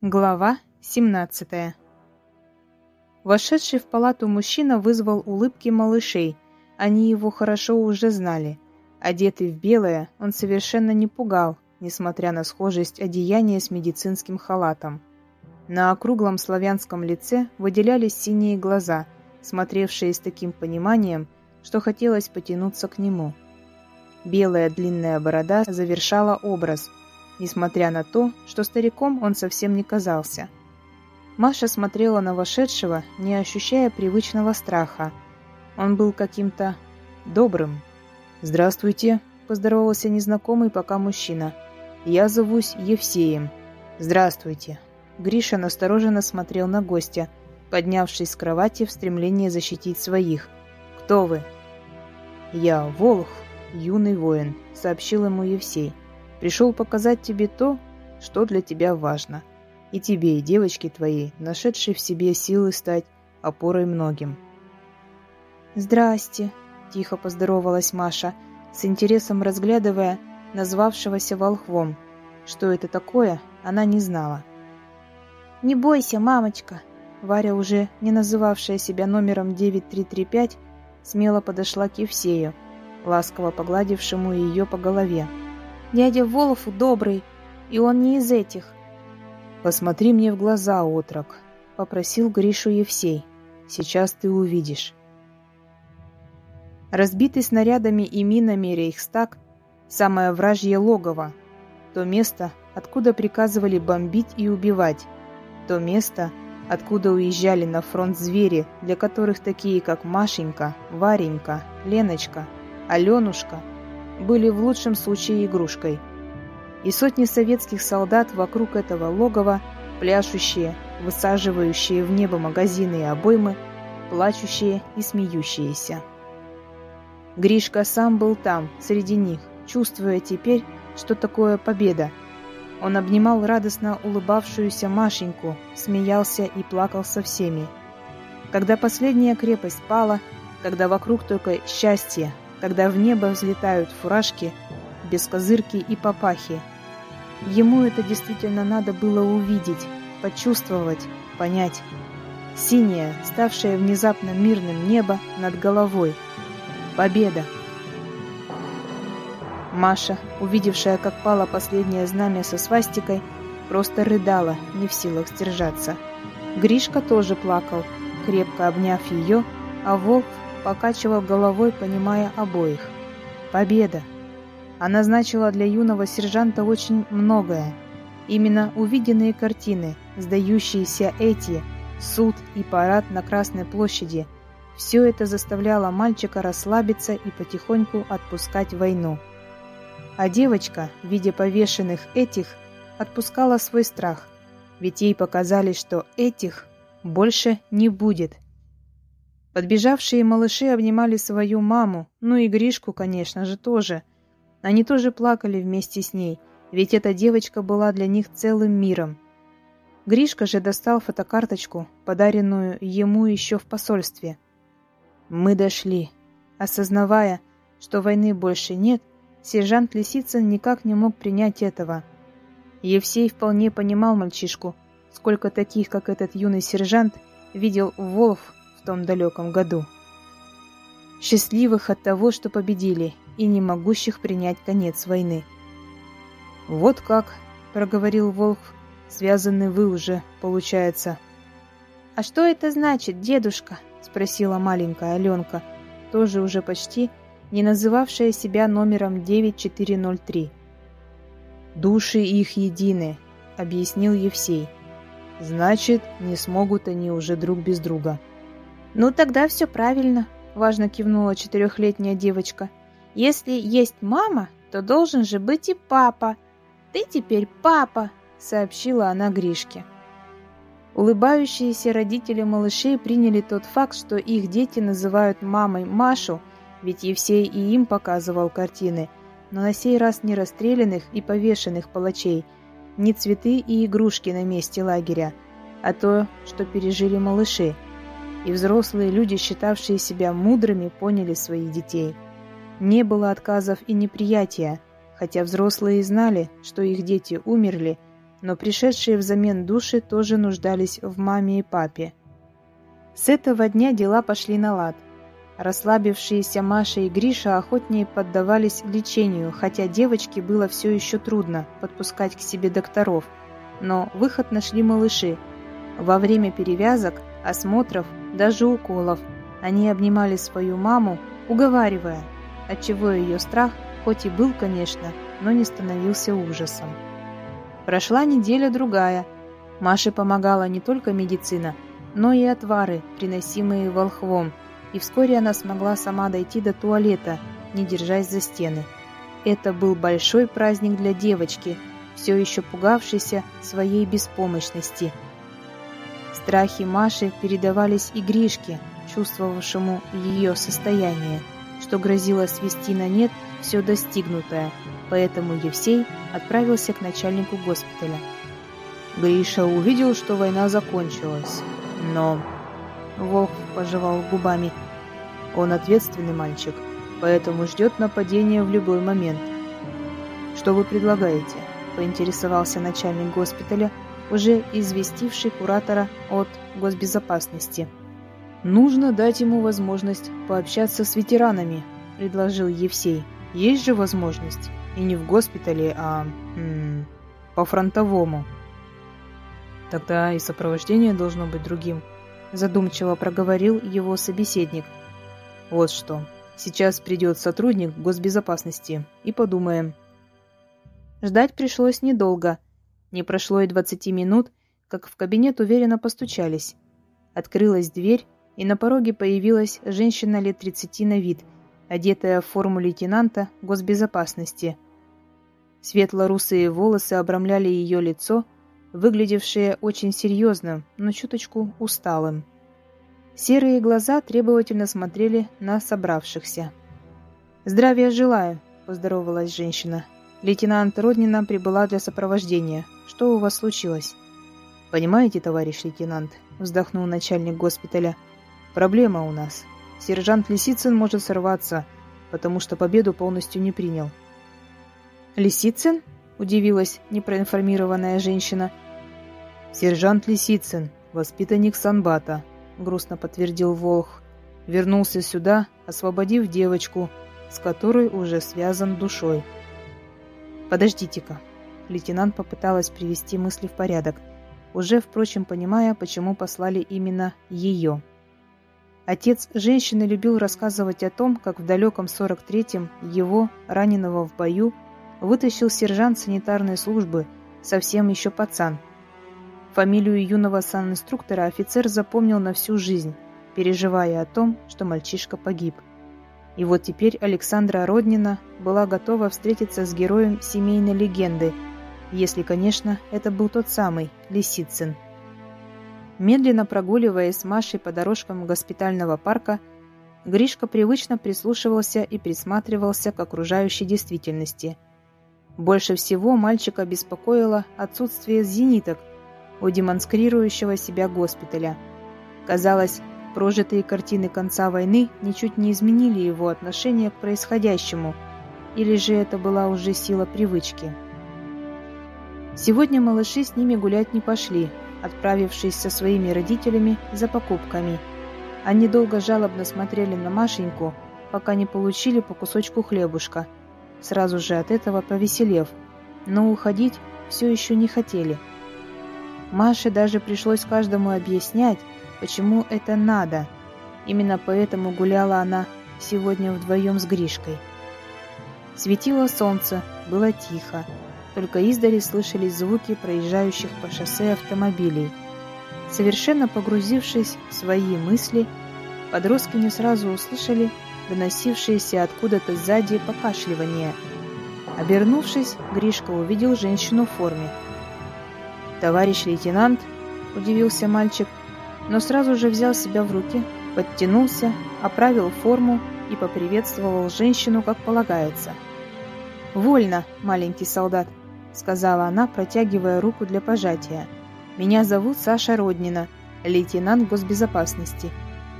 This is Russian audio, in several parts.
Глава 17 Вошедший в палату мужчина вызвал улыбки малышей. Они его хорошо уже знали. Одетый в белое, он совершенно не пугал, несмотря на схожесть одеяния с медицинским халатом. На округлом славянском лице выделялись синие глаза, смотревшие с таким пониманием, что хотелось потянуться к нему. Белая длинная борода завершала образ – несмотря на то, что стариком он совсем не казался. Маша смотрела на вошедшего, не ощущая привычного страха. Он был каким-то добрым. «Здравствуйте», – поздоровался незнакомый пока мужчина. «Я зовусь Евсеем». «Здравствуйте». Гриша настороженно смотрел на гостя, поднявшись с кровати в стремлении защитить своих. «Кто вы?» «Я Волх, юный воин», — сообщил ему Евсей. Пришел показать тебе то, что для тебя важно. И тебе, и девочке твоей, нашедшей в себе силы стать опорой многим. «Здрасте», – тихо поздоровалась Маша, с интересом разглядывая назвавшегося волхвом. Что это такое, она не знала. «Не бойся, мамочка!» Варя, уже не называвшая себя номером 9335, смело подошла к Евсею, ласково погладившему ее по голове. Дядя Волофу добрый, и он не из этих. «Посмотри мне в глаза, отрок», — попросил Гришу Евсей. «Сейчас ты увидишь». Разбитый снарядами и минами Рейхстаг — самое вражье логово, то место, откуда приказывали бомбить и убивать, то место, откуда уезжали на фронт звери, для которых такие, как Машенька, Варенька, Леночка, Аленушка — были в лучшем случае игрушкой. И сотни советских солдат вокруг этого логова, пляшущие, высаживающие в небо магазины и обоймы, плачущие и смеющиеся. Гришка сам был там, среди них, чувствуя теперь, что такое победа. Он обнимал радостно улыбавшуюся Машеньку, смеялся и плакал со всеми. Когда последняя крепость пала, когда вокруг только счастье, когда в небо взлетают фуражки, бескозырки и папахи. Ему это действительно надо было увидеть, почувствовать, понять. Синее, ставшее внезапно мирным небо над головой. Победа! Маша, увидевшая, как пало последнее знамя со свастикой, просто рыдала, не в силах сдержаться. Гришка тоже плакал, крепко обняв ее, а волк покачивал головой, понимая обоих. Победа! Она значила для юного сержанта очень многое. Именно увиденные картины, сдающиеся эти, суд и парад на Красной площади, все это заставляло мальчика расслабиться и потихоньку отпускать войну. А девочка, видя повешенных этих, отпускала свой страх, ведь ей показали, что этих больше не будет – Подбежавшие малыши обнимали свою маму, ну и Гришку, конечно же, тоже. Они тоже плакали вместе с ней, ведь эта девочка была для них целым миром. Гришка же достал фотокарточку, подаренную ему еще в посольстве. Мы дошли. Осознавая, что войны больше нет, сержант Лисицын никак не мог принять этого. Евсей вполне понимал мальчишку, сколько таких, как этот юный сержант, видел Волф том далеком году. Счастливых от того, что победили, и не могущих принять конец войны. «Вот как», — проговорил Волк, — «связаны вы уже, получается». «А что это значит, дедушка?» — спросила маленькая Аленка, тоже уже почти не называвшая себя номером 9403. «Души их едины», — объяснил Евсей. «Значит, не смогут они уже друг без друга». «Ну тогда все правильно», — важно кивнула четырехлетняя девочка. «Если есть мама, то должен же быть и папа. Ты теперь папа», — сообщила она Гришке. Улыбающиеся родители малышей приняли тот факт, что их дети называют мамой Машу, ведь Евсей и им показывал картины, но на сей раз не расстрелянных и повешенных палачей, не цветы и игрушки на месте лагеря, а то, что пережили малыши — и взрослые люди, считавшие себя мудрыми, поняли своих детей. Не было отказов и неприятия, хотя взрослые знали, что их дети умерли, но пришедшие взамен души тоже нуждались в маме и папе. С этого дня дела пошли на лад. Расслабившиеся Маша и Гриша охотнее поддавались лечению, хотя девочке было все еще трудно подпускать к себе докторов. Но выход нашли малыши. Во время перевязок, осмотров, даже уколов они обнимали свою маму, уговаривая, отчего ее страх, хоть и был, конечно, но не становился ужасом. Прошла неделя-другая. Маше помогала не только медицина, но и отвары, приносимые волхвом, и вскоре она смогла сама дойти до туалета, не держась за стены. Это был большой праздник для девочки, все еще пугавшейся своей беспомощности. Страхи Маши передавались и Гришке, чувствовавшему ее состояние, что грозило свести на нет все достигнутое, поэтому Евсей отправился к начальнику госпиталя. Гриша увидел, что война закончилась, но... Волк пожевал губами. Он ответственный мальчик, поэтому ждет нападения в любой момент. «Что вы предлагаете?» – поинтересовался начальник госпиталя, уже известивший куратора от госбезопасности. «Нужно дать ему возможность пообщаться с ветеранами», – предложил Евсей. «Есть же возможность. И не в госпитале, а... М -м, по-фронтовому». «Тогда и сопровождение должно быть другим», – задумчиво проговорил его собеседник. «Вот что. Сейчас придет сотрудник госбезопасности, и подумаем». Ждать пришлось недолго. Не прошло и двадцати минут, как в кабинет уверенно постучались. Открылась дверь, и на пороге появилась женщина лет 30 на вид, одетая в форму лейтенанта госбезопасности. Светло-русые волосы обрамляли ее лицо, выглядевшее очень серьезным, но чуточку усталым. Серые глаза требовательно смотрели на собравшихся. «Здравия желаю», – поздоровалась женщина. «Лейтенант Роднина прибыла для сопровождения. Что у вас случилось?» «Понимаете, товарищ лейтенант», – вздохнул начальник госпиталя – Проблема у нас. Сержант Лисицын может сорваться, потому что победу полностью не принял. «Лисицын?» – удивилась непроинформированная женщина. «Сержант Лисицын, воспитанник Санбата», – грустно подтвердил Волх. Вернулся сюда, освободив девочку, с которой уже связан душой. «Подождите-ка». Лейтенант попыталась привести мысли в порядок, уже, впрочем, понимая, почему послали именно ее. Отец женщины любил рассказывать о том, как в далеком 43-м его, раненого в бою, вытащил сержант санитарной службы, совсем еще пацан. Фамилию юного санинструктора офицер запомнил на всю жизнь, переживая о том, что мальчишка погиб. И вот теперь Александра Роднина была готова встретиться с героем семейной легенды, если, конечно, это был тот самый Лисицын. Медленно прогуливаясь с Машей по дорожкам госпитального парка, Гришка привычно прислушивался и присматривался к окружающей действительности. Больше всего мальчика беспокоило отсутствие зениток у демонстрирующего себя госпиталя. Казалось, прожитые картины конца войны ничуть не изменили его отношение к происходящему, или же это была уже сила привычки. Сегодня малыши с ними гулять не пошли, отправившись со своими родителями за покупками. Они долго жалобно смотрели на Машеньку, пока не получили по кусочку хлебушка, сразу же от этого повеселев, но уходить все еще не хотели. Маше даже пришлось каждому объяснять, почему это надо. Именно поэтому гуляла она сегодня вдвоем с Гришкой. Светило солнце, было тихо. Только издали слышались звуки проезжающих по шоссе автомобилей. Совершенно погрузившись в свои мысли, подростки не сразу услышали доносившееся откуда-то сзади покашливание. Обернувшись, Гришка увидел женщину в форме. «Товарищ лейтенант», — удивился мальчик, но сразу же взял себя в руки, подтянулся, оправил форму и поприветствовал женщину, как полагается. «Вольно, маленький солдат», сказала она, протягивая руку для пожатия. «Меня зовут Саша Роднина, лейтенант госбезопасности.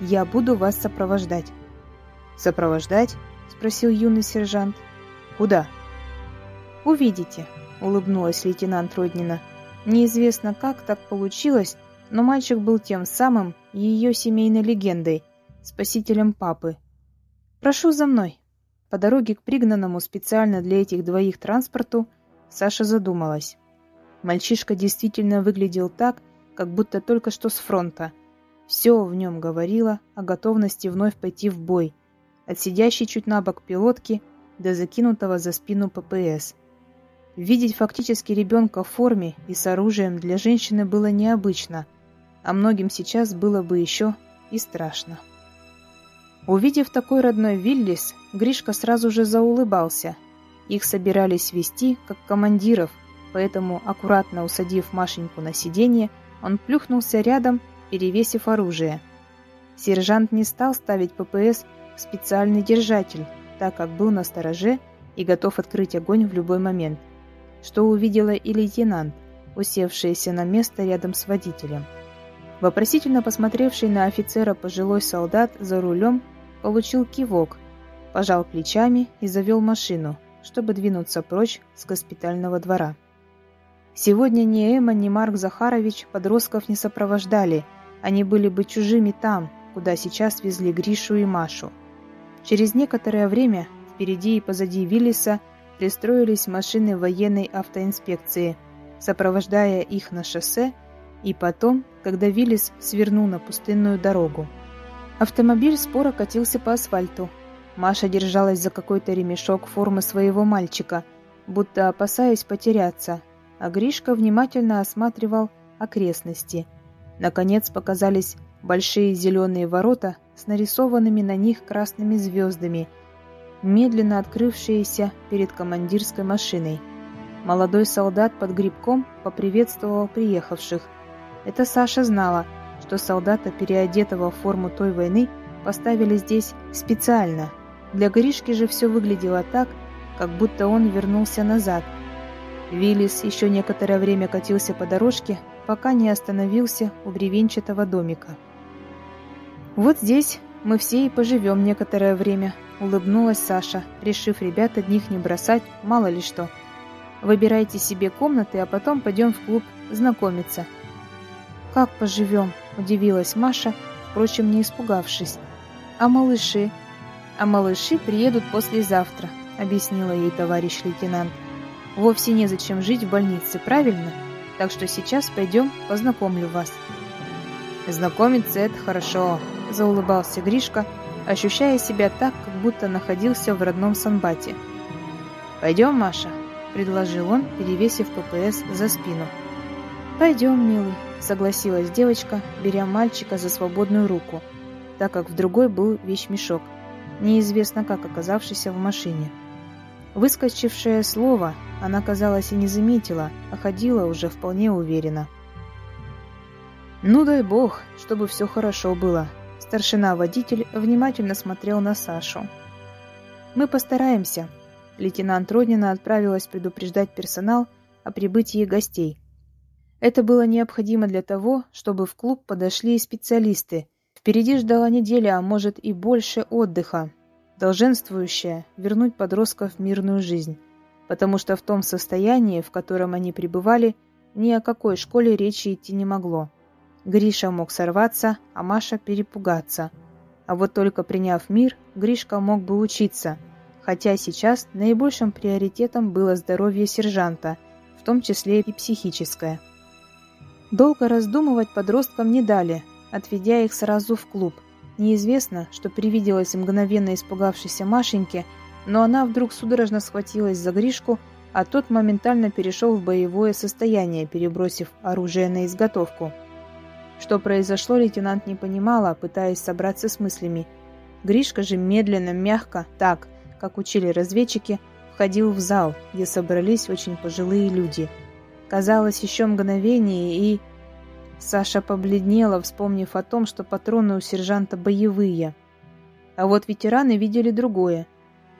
Я буду вас сопровождать». «Сопровождать?» – спросил юный сержант. «Куда?» «Увидите», – улыбнулась лейтенант Роднина. Неизвестно, как так получилось, но мальчик был тем самым ее семейной легендой, спасителем папы. «Прошу за мной». По дороге к пригнанному специально для этих двоих транспорту Саша задумалась. Мальчишка действительно выглядел так, как будто только что с фронта. Все в нем говорило о готовности вновь пойти в бой, от сидящей чуть на бок пилотки до закинутого за спину ППС. Видеть фактически ребенка в форме и с оружием для женщины было необычно, а многим сейчас было бы еще и страшно. Увидев такой родной Виллис, Гришка сразу же заулыбался. Их собирались вести как командиров, поэтому, аккуратно усадив Машеньку на сиденье, он плюхнулся рядом, перевесив оружие. Сержант не стал ставить ППС в специальный держатель, так как был на стороже и готов открыть огонь в любой момент, что увидела и лейтенант, усевшаяся на место рядом с водителем. Вопросительно посмотревший на офицера пожилой солдат за рулем получил кивок, пожал плечами и завел машину, чтобы двинуться прочь с госпитального двора. Сегодня ни Эмма, ни Марк Захарович подростков не сопровождали, они были бы чужими там, куда сейчас везли Гришу и Машу. Через некоторое время впереди и позади Виллиса пристроились машины военной автоинспекции, сопровождая их на шоссе, и потом, когда Виллис свернул на пустынную дорогу. Автомобиль споро катился по асфальту. Маша держалась за какой-то ремешок формы своего мальчика, будто опасаясь потеряться, а Гришка внимательно осматривал окрестности. Наконец показались большие зеленые ворота с нарисованными на них красными звездами, медленно открывшиеся перед командирской машиной. Молодой солдат под грибком поприветствовал приехавших. Это Саша знала – что солдата, переодетого в форму той войны, поставили здесь специально. Для Гришки же все выглядело так, как будто он вернулся назад. Виллис еще некоторое время катился по дорожке, пока не остановился у бревенчатого домика. «Вот здесь мы все и поживем некоторое время», — улыбнулась Саша, решив ребят одних не бросать, мало ли что. «Выбирайте себе комнаты, а потом пойдем в клуб знакомиться». «Как поживем?» Удивилась Маша, впрочем, не испугавшись. «А малыши?» «А малыши приедут послезавтра», — объяснила ей товарищ лейтенант. «Вовсе незачем жить в больнице, правильно? Так что сейчас пойдем познакомлю вас». «Знакомиться — это хорошо», — заулыбался Гришка, ощущая себя так, как будто находился в родном Санбате. «Пойдем, Маша», — предложил он, перевесив ППС за спину. «Пойдем, милый», — согласилась девочка, беря мальчика за свободную руку, так как в другой был вещмешок, неизвестно как оказавшийся в машине. Выскочившее слово она, казалось, и не заметила, а ходила уже вполне уверенно. «Ну дай бог, чтобы все хорошо было», — старшина-водитель внимательно смотрел на Сашу. «Мы постараемся», — лейтенант Роднина отправилась предупреждать персонал о прибытии гостей — это было необходимо для того, чтобы в клуб подошли и специалисты. Впереди ждала неделя, а может и больше отдыха, долженствующая вернуть подростков в мирную жизнь. Потому что в том состоянии, в котором они пребывали, ни о какой школе речи идти не могло. Гриша мог сорваться, а Маша перепугаться. А вот только приняв мир, Гришка мог бы учиться, хотя сейчас наибольшим приоритетом было здоровье сержанта, в том числе и психическое. Долго раздумывать подросткам не дали, отведя их сразу в клуб. Неизвестно, что привиделось мгновенно испугавшейся Машеньке, но она вдруг судорожно схватилась за Гришку, а тот моментально перешел в боевое состояние, перебросив оружие на изготовку. Что произошло, лейтенант не понимала, пытаясь собраться с мыслями. Гришка же медленно, мягко, так, как учили разведчики, входил в зал, где собрались очень пожилые люди – Казалось, еще мгновение, и... Саша побледнела, вспомнив о том, что патроны у сержанта боевые. А вот ветераны видели другое.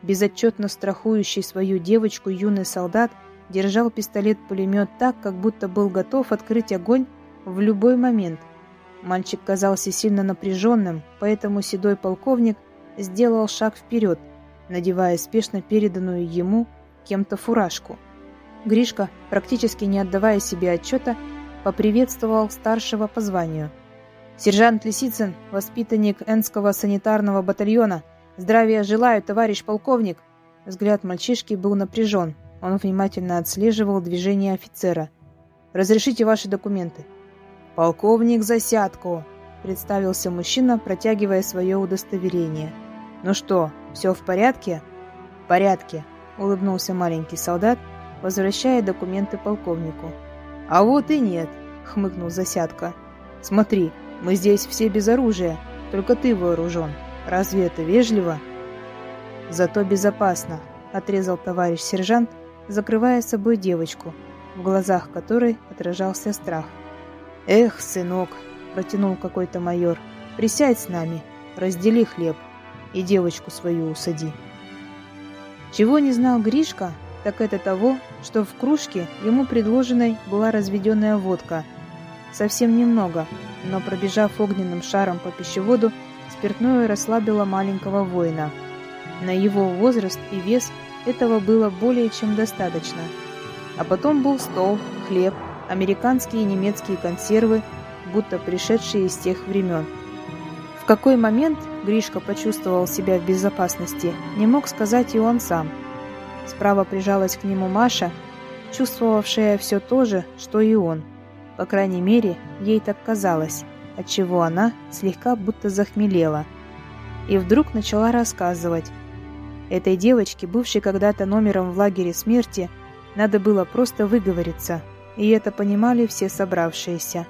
Безотчетно страхующий свою девочку юный солдат держал пистолет-пулемет так, как будто был готов открыть огонь в любой момент. Мальчик казался сильно напряженным, поэтому седой полковник сделал шаг вперед, надевая спешно переданную ему кем-то фуражку. Гришка, практически не отдавая себе отчета, поприветствовал старшего по званию. «Сержант Лисицын, воспитанник Энского санитарного батальона. Здравия желаю, товарищ полковник!» Взгляд мальчишки был напряжен. Он внимательно отслеживал движение офицера. «Разрешите ваши документы?» «Полковник Засядко», — представился мужчина, протягивая свое удостоверение. «Ну что, все в порядке?» «В порядке», — улыбнулся маленький солдат, возвращая документы полковнику. «А вот и нет», — хмыкнул Засядко. «Смотри, мы здесь все без оружия, только ты вооружен. Разве это вежливо?» «Зато безопасно», — отрезал товарищ сержант, закрывая собой девочку, в глазах которой отражался страх. «Эх, сынок!» — протянул какой-то майор. «Присядь с нами, раздели хлеб и девочку свою усади». Чего не знал Гришка, так это того, что в кружке ему предложенной была разведенная водка. Совсем немного, но пробежав огненным шаром по пищеводу, спиртное расслабило маленького воина. На его возраст и вес этого было более чем достаточно. А потом был стол, хлеб, американские и немецкие консервы, будто пришедшие из тех времен. В какой момент Гришка почувствовал себя в безопасности, не мог сказать и он сам. Справа прижалась к нему Маша, чувствовавшая все то же, что и он. По крайней мере, ей так казалось, отчего она слегка будто захмелела. И вдруг начала рассказывать. Этой девочке, бывшей когда-то номером в лагере смерти, надо было просто выговориться – и это понимали все собравшиеся.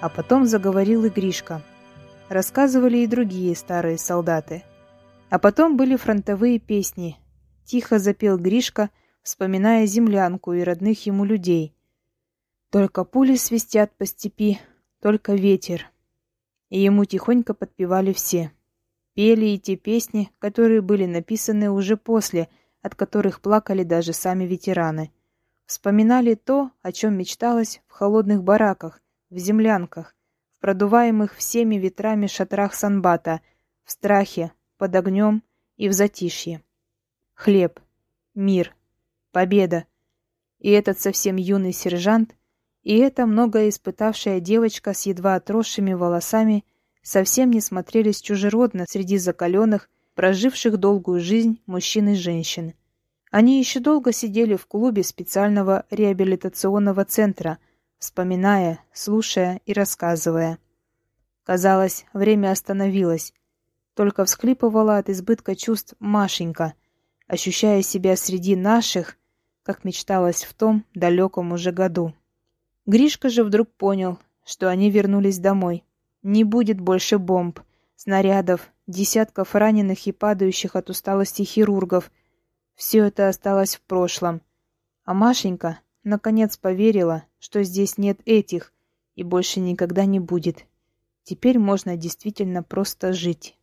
А потом заговорил и Гришка. Рассказывали и другие старые солдаты. А потом были фронтовые песни. Тихо запел Гришка, вспоминая землянку и родных ему людей. Только пули свистят по степи, только ветер. И ему тихонько подпевали все. Пели и те песни, которые были написаны уже после, от которых плакали даже сами ветераны. Вспоминали то, о чем мечталось в холодных бараках, в землянках, в продуваемых всеми ветрами шатрах Санбата, в страхе, под огнем и в затишье. Хлеб, мир, победа. И этот совсем юный сержант, и эта много испытавшая девочка с едва отросшими волосами совсем не смотрелись чужеродно среди закаленных, проживших долгую жизнь мужчин и женщин. Они еще долго сидели в клубе специального реабилитационного центра, вспоминая, слушая и рассказывая. Казалось, время остановилось. Только всхлипывала от избытка чувств Машенька, ощущая себя среди наших, как мечталось в том далеком уже году. Гришка же вдруг понял, что они вернулись домой. Не будет больше бомб, снарядов, десятков раненых и падающих от усталости хирургов — все это осталось в прошлом. А Машенька, наконец, поверила, что здесь нет этих и больше никогда не будет. Теперь можно действительно просто жить.